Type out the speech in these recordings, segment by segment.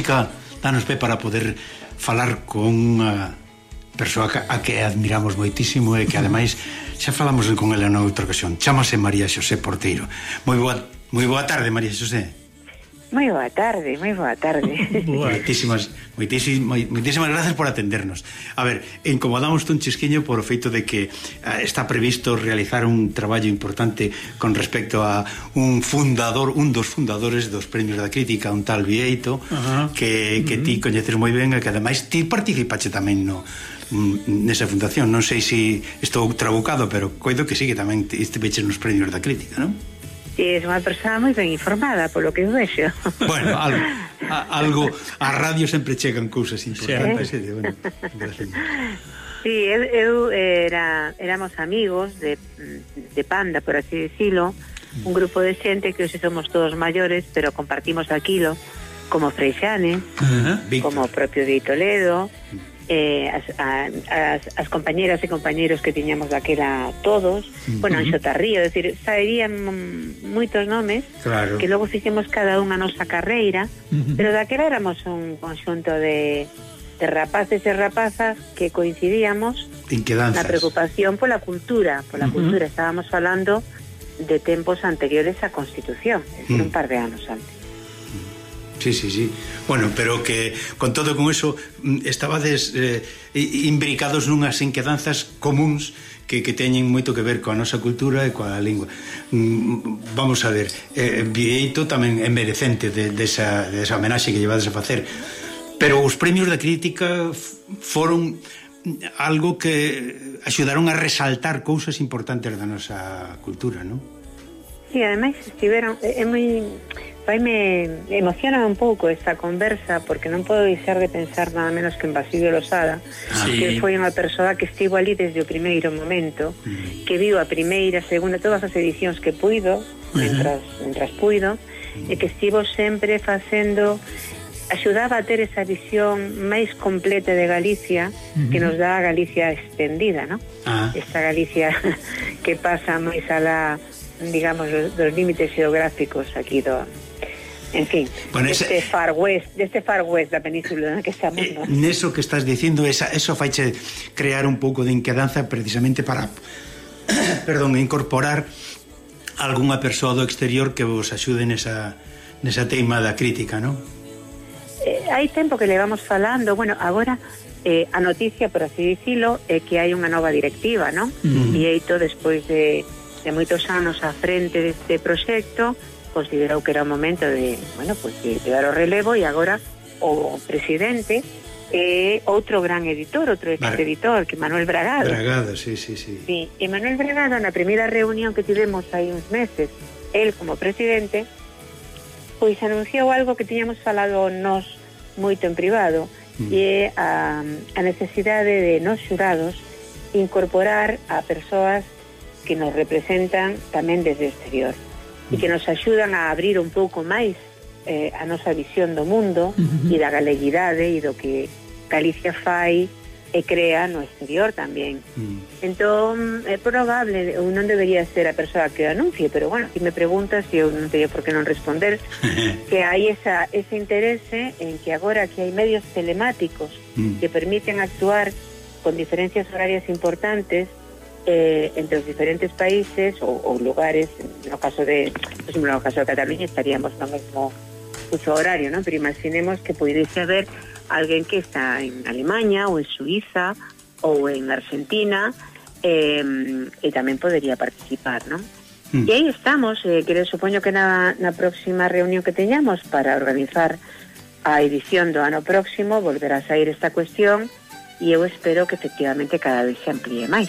música danos pé para poder falar con unha persoa a que admiramos moitísimo e que ademais xa falamos con ela noutra ocasión. Chámase María Xosé Porteiro. Moi boa, moi boa tarde, María Xosé. Moi boa tarde, moi boa tarde. moitísimas, moitísimas, moitísimas gracias por atendernos. A ver, incomodamos un chisquiño por o feito de que uh, está previsto realizar un traballo importante con respecto a un fundador, un dos fundadores dos premios da crítica, un tal Vieito, uh -huh. que, que ti coñeces moi ben e que ademais ti participache tamén no, mm, nesa fundación. Non sei se si estou trabucado, pero coido que sí, que tamén estiveches nos premios da crítica, non? Si es unha persoa moi ben informada, polo que vexo. Bueno, algo, a, algo a radio sempre chegan cousas importantes, sí, eh? bueno, Sí, eu, eu era, éramos amigos de, de Panda, por así decirlo, un grupo de xente que hoxe somos todos maiores, pero compartimos aquilo, como Freixane, uh -huh. como o propio de Toledo, mm eh, as, a, as, as compañeras e compañeros que tiñamos daquela todos, uh -huh. bueno, Anxo Tarrío, decir, saberían moitos nomes, claro. que logo fixemos cada unha nosa carreira, uh -huh. pero daquela éramos un conxunto de, de rapaces e rapazas que coincidíamos en na preocupación pola cultura, pola uh -huh. cultura, estábamos falando de tempos anteriores á Constitución, uh -huh. un par de anos antes. Sí, sí, sí. Bueno, pero que con todo con eso mm, estabades eh, imbricados nunhas inquedanzas comuns que, que teñen moito que ver coa nosa cultura e coa lingua. Mm, vamos a ver, eh, Vieito tamén é merecente de, esa de esa homenaxe que llevades a facer, pero os premios da crítica foron algo que axudaron a resaltar cousas importantes da nosa cultura, non? Sí, ademais estiveron... É moi Hoy me emociona un poco esta conversa porque non podo deixar de pensar nada menos que en Basilio Losada ah, sí. que foi unha persoa que estivo ali desde o primeiro momento mm. que viu a primeira, segunda, todas as edicións que puido mentras, uh -huh. mentras puido e que estivo sempre facendo axudaba a ter esa visión máis completa de Galicia uh -huh. que nos dá a Galicia extendida, ¿no? Ah. Esta Galicia que pasa máis alá digamos, dos límites geográficos aquí do, en fin, bueno, deste esa... far west, deste far west da península na que estamos, eh, non? Neso que estás dicindo, esa, eso faiche crear un pouco de inquedanza precisamente para perdón, incorporar algunha persoa do exterior que vos axude nesa, nesa teima da crítica, non? Eh, hai tempo que le vamos falando, bueno, agora eh, a noticia, por así dicilo, é que hai unha nova directiva, non? Mm. E eito, despois de, de moitos anos á frente deste proxecto, considerou que era o momento de, bueno, pues, de, de dar o relevo e agora o presidente eh, é outro gran editor, outro ex-editor, que Manuel Bragado. Bragado, sí, sí, sí. Sí, e Manuel Bragado na primeira reunión que tivemos hai uns meses, el como presidente, pois anunciou algo que tiñamos falado nos moito en privado, mm. e é a, ah, a necesidade de nos xurados incorporar a persoas que nos representan tamén desde o exterior e que nos axudan a abrir un pouco máis eh, a nosa visión do mundo uh -huh. e da galeguidade e do que Galicia fai e crea no exterior tamén. Mm. Entón, é probable, eu non debería ser a persoa que anuncie, pero bueno, se si me preguntas, eu non teño por que non responder, que hai esa, ese interese en que agora que hai medios telemáticos mm. que permiten actuar con diferencias horarias importantes, eh, entre os diferentes países ou, ou lugares, no caso de, por exemplo, no caso de Cataluña estaríamos no mesmo uso horario, ¿no? Pero imaginemos que pudiese haber alguén que está en Alemania ou en Suiza ou en Argentina eh, e tamén podería participar, non? Mm. E aí estamos, eh, que supoño que na, na próxima reunión que teñamos para organizar a edición do ano próximo volverá a sair esta cuestión e eu espero que efectivamente cada vez se amplíe máis.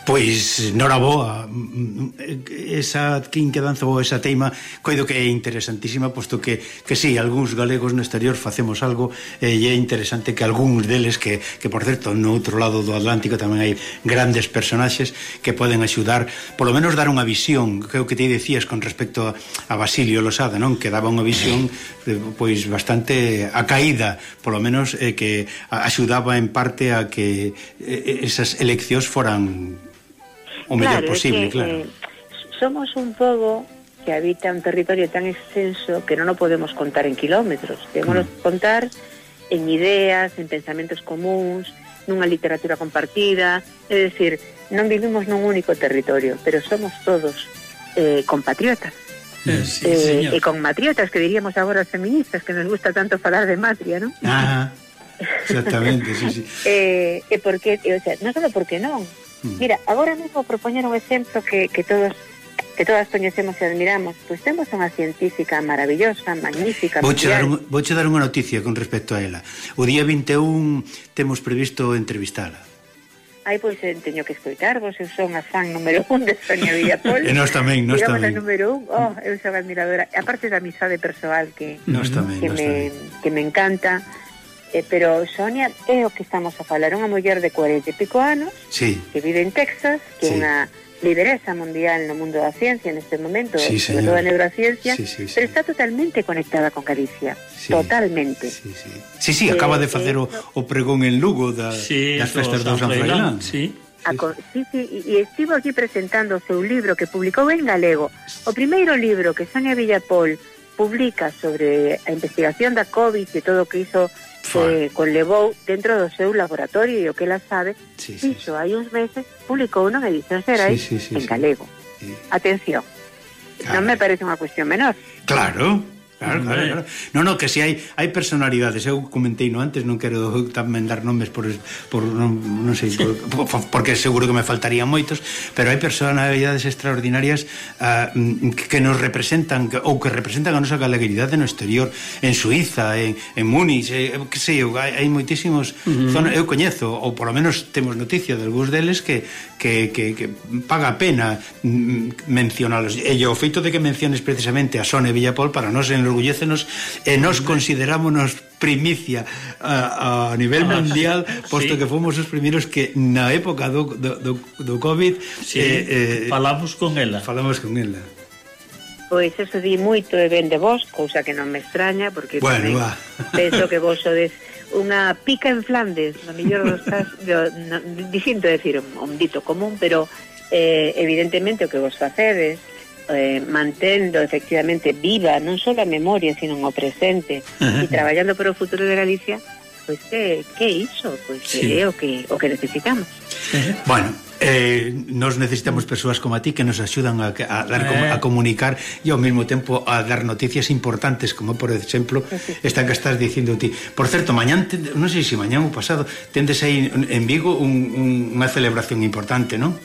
Pois, noraboa, esa quinta danza ou esa teima coido que é interesantísima, posto que, que sí, algúns galegos no exterior facemos algo e é interesante que algúns deles, que, que por certo, no outro lado do Atlántico tamén hai grandes personaxes que poden axudar, polo menos dar unha visión, creo que te decías con respecto a, a Basilio Losada, non? Que daba unha visión, eh, pois, bastante acaída, polo menos eh, que axudaba en parte a que esas eleccións foran o mellor claro, posible, que, claro. Eh, somos un pobo que habita un territorio tan extenso que non o podemos contar en kilómetros, debemos mm. contar en ideas, en pensamentos comuns, nunha literatura compartida, é dicir, non vivimos nun único territorio, pero somos todos eh, compatriotas. Eh, eh sí, eh, e con matriotas, que diríamos agora as feministas, que nos gusta tanto falar de matria, non? Ah, exactamente, sí, sí. eh, e porque, o sea, non só porque non, Mm. Mira, agora mesmo propoñer un exemplo que, que todos que todas coñecemos e admiramos, pois temos unha científica maravillosa, magnífica. Vouche dar, un, vouche dar unha noticia con respecto a ela. O día 21 temos previsto entrevistala. Ai, pois eh, teño que escoitarvos, eu son a fan número un de Sonia Villapol. e nós tamén, nós Digamos tamén. número un, oh, eu son admiradora. Aparte da amizade persoal que, nos tamén, que, nos me, tamén. que me encanta, Eh, pero, Sonia, é o que estamos a falar Unha muller de 40 e pico anos sí. Que vive en Texas Que é sí. unha lideresa mundial no mundo da ciencia en este momento, sí, sobre todo a neurociencia, sí, sí, sí. pero está totalmente conectada con Galicia, sí, totalmente. Sí, sí, sí, sí eh, acaba de eh, facer eh, o, o pregón en Lugo da, sí, das festas do San Froilán. Sí. A, sí, sí, e ah, estivo aquí presentando o seu libro que publicou en galego. O primeiro libro que Sonia Villapol publica sobre a investigación da COVID e todo o que hizo se conlevou dentro do seu laboratorio e o que ela sabe, sí, sí, iso sí. hai uns meses, publicou unha edición xerais sí, sí, sí, en galego. Sí. Atención, Caray. non me parece unha cuestión menor. Claro, Claro, claro, claro. No, no, que si hai, hai personalidades, eu comentei no antes, non quero tamén dar nomes por, por non, non sei, por, por, porque seguro que me faltarían moitos, pero hai personalidades extraordinarias uh, que nos representan ou que representan a nosa galeguidade no exterior, en Suiza, en, en Múnich, eh, que sei eu, hai, hai moitísimos uh -huh. zonas, eu coñezo, ou por lo menos temos noticia de algúns deles que, que, que, que paga pena mm, mencionalos. E o feito de que menciones precisamente a Sone Villapol para nós enorgullécenos e nos considerámonos primicia a, a nivel ah, mundial, posto sí. que fomos os primeiros que na época do, do, do COVID sí, eh, eh, falamos con ela. Falamos con ela. Pois eso di moito e ben de vos, cousa que non me extraña, porque bueno, tamén va. penso que vos sodes unha pica en Flandes, no mellor dos cas, do, no, distinto decir un, un dito común, pero eh, evidentemente o que vos facedes, eh, mantendo efectivamente viva non só a memoria, sino o presente e traballando para o futuro de Galicia, pois que, que iso, pois pues, sí. é o que, o que necesitamos. Ajá. Bueno, Eh, nos necesitamos persoas como a ti que nos axudan a, a, dar, eh. a comunicar e ao mesmo tempo a dar noticias importantes como por exemplo esta que estás dicindo ti por certo, mañán, non sei se mañán ou pasado tendes aí en Vigo un, un, unha celebración importante, non?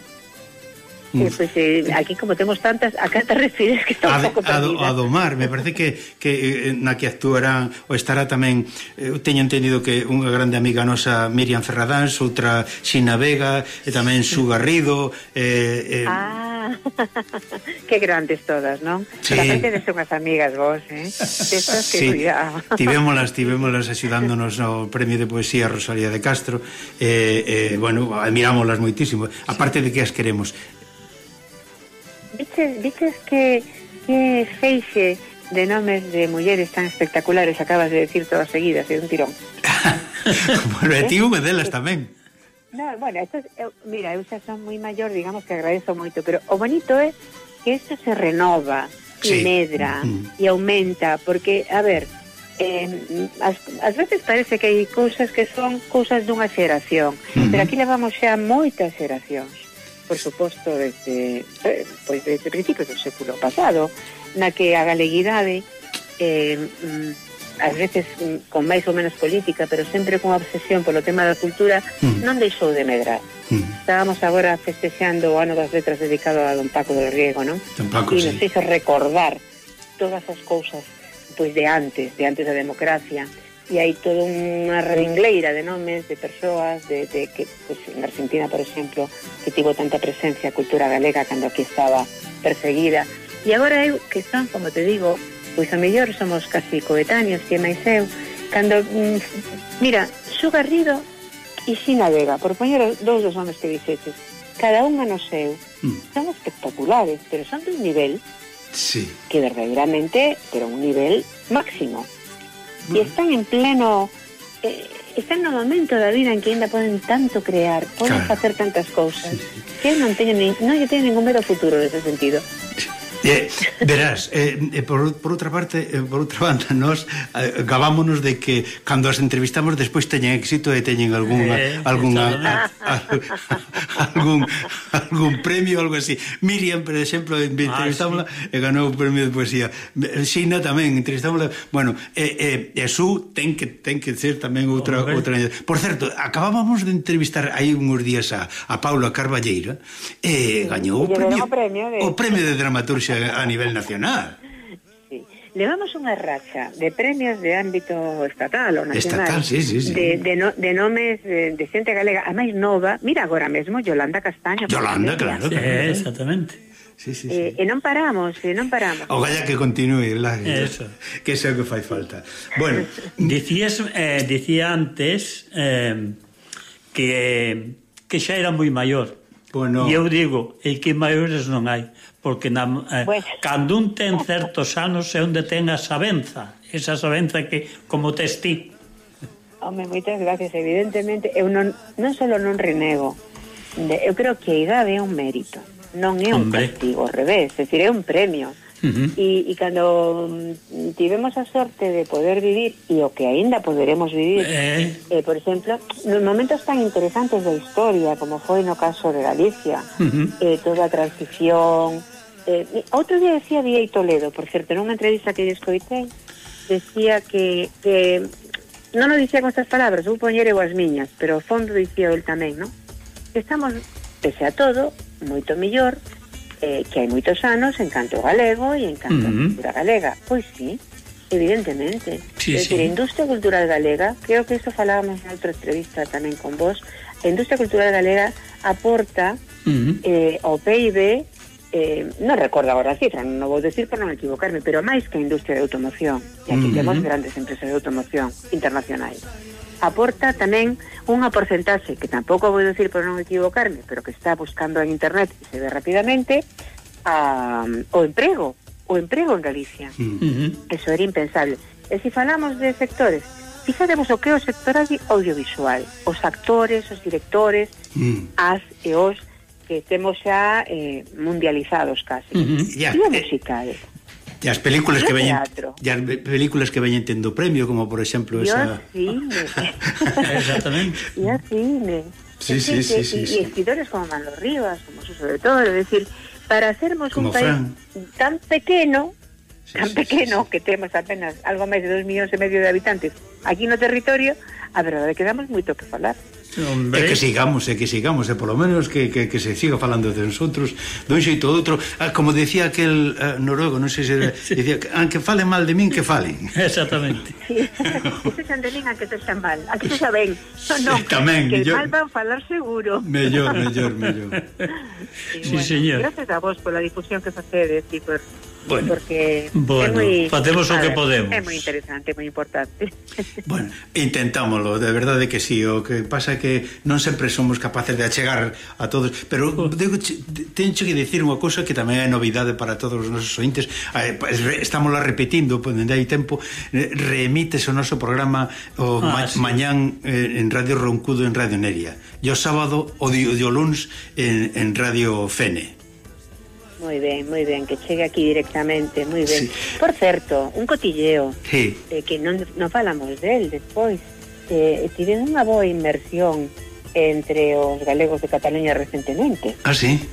Eh, pues eh, aquí como temos tantas, a te refires que está un pouco perdida. A, do, a do mar, me parece que, que eh, na que actuarán ou estará tamén, eu teño entendido que unha grande amiga nosa Miriam Ferradáns, outra Xina Vega, e tamén Su Garrido. Eh, eh... Ah, que grandes todas, non? Sí. de tedes unhas amigas vos, eh? Destas que sí. cuidado. Tivémolas, tivémolas axudándonos ao Premio de Poesía Rosalía de Castro. Eh, eh, bueno, admirámolas moitísimo. Aparte de que as queremos. Viches, viches que, que feixe de nomes de mulleres tan espectaculares acabas de decir todas seguidas de un tirón. Como el ti unha delas tamén. No, bueno, esto es, eu, mira, eu xa son moi maior, digamos que agradezo moito, pero o bonito é que isto se renova, sí. e medra, mm. e aumenta, porque, a ver, eh, as, as veces parece que hai cousas que son cousas dunha xeración, uh pero aquí levamos xa moitas xeracións por suposto, desde, eh, pois desde principios do século pasado, na que a galeguidade eh, mm, ás veces mm, con máis ou menos política, pero sempre con obsesión polo tema da cultura, mm. non deixou de medrar. Mm. Estábamos agora festexando o ano das letras dedicado a don Paco del Riego, non? E nos sí. hizo recordar todas as cousas pois de antes, de antes da democracia, e hai toda unha redingleira de nomes, de persoas, de, de que pues, en Argentina, por exemplo, que tivo tanta presencia a cultura galega cando aquí estaba perseguida. E agora eu, que son, como te digo, pois a mellor somos casi coetáneos, que máis eu, cando, mm, mira, Xu Garrido e Xina Vega, por poñer os dous dos nomes que dixetes, cada unha no seu, mm. son espectaculares, pero son dun nivel sí. que verdadeiramente, pero un nivel máximo. E están en pleno eh, están no momento da vida en que ainda poden tanto crear, poden Claro. facer tantas cousas. Sí, sí. Que non teño nin, non lle teño ningún medo futuro nese sentido. Eh, verás, eh, eh, por, por outra parte, eh, por outra banda, nós eh, gabámonos de que cando as entrevistamos despois teñen éxito e teñen algún eh, algunha a, a, a, algún algún premio algo así. Miriam, por exemplo, entrevistámola ah, sí. e ganou o premio de poesía. Xina tamén entrevistámola. Bueno, e eh, eh, Su ten que ten que ser tamén outra Hombre. outra. Por certo, acabábamos de entrevistar hai uns días a, a Paula Carballeira e eh, gañou o premio, o premio de, o premio de dramaturgia a nivel nacional. Sí. Levamos unha racha de premios de ámbito estatal ou nacional estatal, sí, sí, sí. De, de, no, de nomes de, de xente galega, a máis nova mira agora mesmo Yolanda Castaño Yolanda, claro, claro. Eh, exactamente sí, sí, eh, sí. E, e non paramos, e non paramos. O galla que continúe, la, Eso. que é o que fai falta. Bueno, dicías eh, dicía antes eh, que que xa era moi maior. Bueno. E eu digo, e que maiores non hai porque na, eh, pues... cando un ten certos anos é onde ten a sabenza, esa sabenza que como tes ti. Home, moitas gracias, evidentemente eu non, non solo non renego de, eu creo que a idade é un mérito non é un Hombre. castigo, ao revés é dicir, é un premio Uh -huh. e, e cando mm, tivemos a sorte de poder vivir e o que aínda poderemos vivir eh. Eh, por exemplo, nos momentos tan interesantes da historia como foi no caso de Galicia uh -huh. eh, toda a transición Eh, outro día decía Diei Toledo, por certo, nunha entrevista que lle escoitei, decía que, que non o dicía con estas palabras, vou poñer eu as miñas, pero ao fondo dicía el tamén, non? Estamos, pese a todo, moito mellor, eh, que hai moitos anos en canto galego e en canto uh -huh. cultura galega. Pois sí, evidentemente. Sí, é dicir, sí. a industria cultural galega, creo que isto falábamos en outra entrevista tamén con vos, a industria cultural galega aporta uh eh, ao PIB eh, non recordo agora a cifra, non vou decir para non equivocarme, pero máis que a industria de automoción, e aquí uh temos grandes empresas de automoción internacionais, aporta tamén unha porcentaxe que tampouco vou decir para non equivocarme, pero que está buscando en internet e se ve rapidamente a, o emprego, o emprego en Galicia. Mm -huh. Eso era impensable. Eh, e se falamos de sectores, fixaremos o que é o sector audiovisual, os actores, os directores, mm. as e os que temos xa eh, mundializados casi. Uh -huh. Ya, e a música, eh, E as películas que veñen e as películas que veñen tendo premio, como por exemplo esa Exactamente. E así, cine. Sí, sí, sí, sí, sí, y, escritores como Manolo Rivas, como Suso de Todo, es decir, para sermos como un Fran. país tan pequeno, sí, tan sí, pequeno sí, sí. que temos apenas algo máis de 2 millóns e medio de habitantes aquí no territorio, a verdade que damos moito que falar. Hombre. E que sigamos, e que sigamos, e polo menos que, que, que se siga falando de nosotros dun xeito ou outro, ah, como decía aquel uh, noruego, non sei se era, decía, ah, aunque falen mal de min, que falen. Exactamente. Sí. que se de min, a que te sean mal, a que te xa ben. No, no, sí, tamén, que yo... mal van falar seguro. Mellor, mellor, mellor. Sí, sí bueno, señor. Gracias a vos pola difusión que facedes e por bueno, porque bueno, moi, facemos o que podemos. É moi interesante, moi importante. Bueno, intentámoslo, de verdade que sí, o que pasa é que non sempre somos capaces de achegar a todos, pero digo, tencho que dicir unha cousa que tamén é novidade para todos os nosos ointes, estamos la repetindo, pois dende hai tempo, reemites o noso programa o ah, ma sí. mañán eh, en Radio Roncudo en Radio Neria, e o sábado o, di, o luns en, en Radio Fene. Moi ben, moi ben, que chegue aquí directamente, moi ben. Sí. Por certo, un cotilleo sí. eh, que non, non falamos del despois. Eh, tiven unha boa inmersión entre os galegos de Cataluña recentemente. Ah, sí?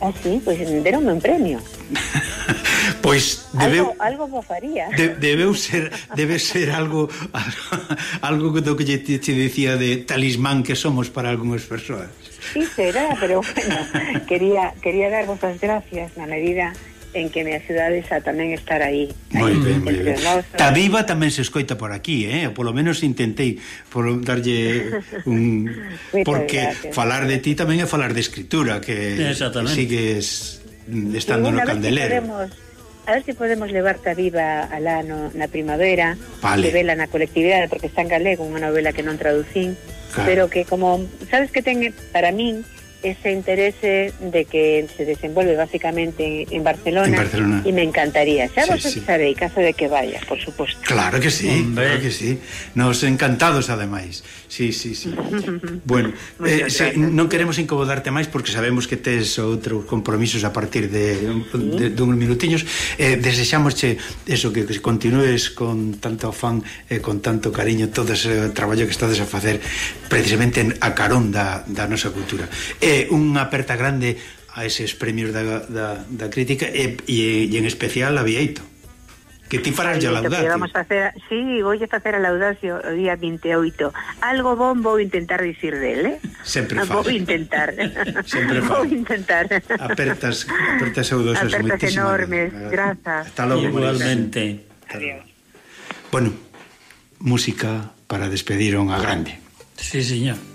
Ah, sí, pois pues, deronme un premio. Pois debeu algo, algo bo faría. De, debeu ser debe ser algo algo que do que lle te, te dicía de talismán que somos para algunhas persoas. Sí, será, pero bueno, quería quería darvos as gracias na medida en que me axudades a tamén estar aí. Moi ben, moi ben. Ta viva tamén se escoita por aquí, eh? Polo menos intentei por darlle un porque gracias. falar de ti tamén é falar de escritura, que sigues estando no candelero. Si podemos A ver se si podemos levarte a viva alá no, na primavera vale. Que vela na colectividade Porque está en galego, unha novela que non traducín claro. Pero que como, sabes que ten para min ese interés de que se desenvuelve básicamente en Barcelona, en Barcelona. y me encantaría. Ya sí, vos sí. caso de que vaya, por suposto. Claro que sí, Hombre. claro que sí. Nos encantados ademais. Sí, sí, sí. bueno, eh, se, non queremos incomodarte máis porque sabemos que tes outros compromisos a partir de, de, de uns minutiños. Eh, desexámosche eso que, que continúes con tanto afán e eh, con tanto cariño todo ese traballo que estades a facer precisamente en a carón da, da nosa cultura. Eh, eh, unha aperta grande a eses premios da, da, da crítica e, e, e en especial a Vieito que ti farás a laudacio. Vamos hacer, sí, vou a facer a laudacio o día 28. Algo bon vou intentar dicir dele. Eh? Sempre faz. Vou intentar. Sempre faz. Vou intentar. Apertas, apertas saudosas moitísimas. Apertas enormes, grazas. Hasta logo. Igualmente. Adiós. Bueno, música para despedir a grande. Sí, señor.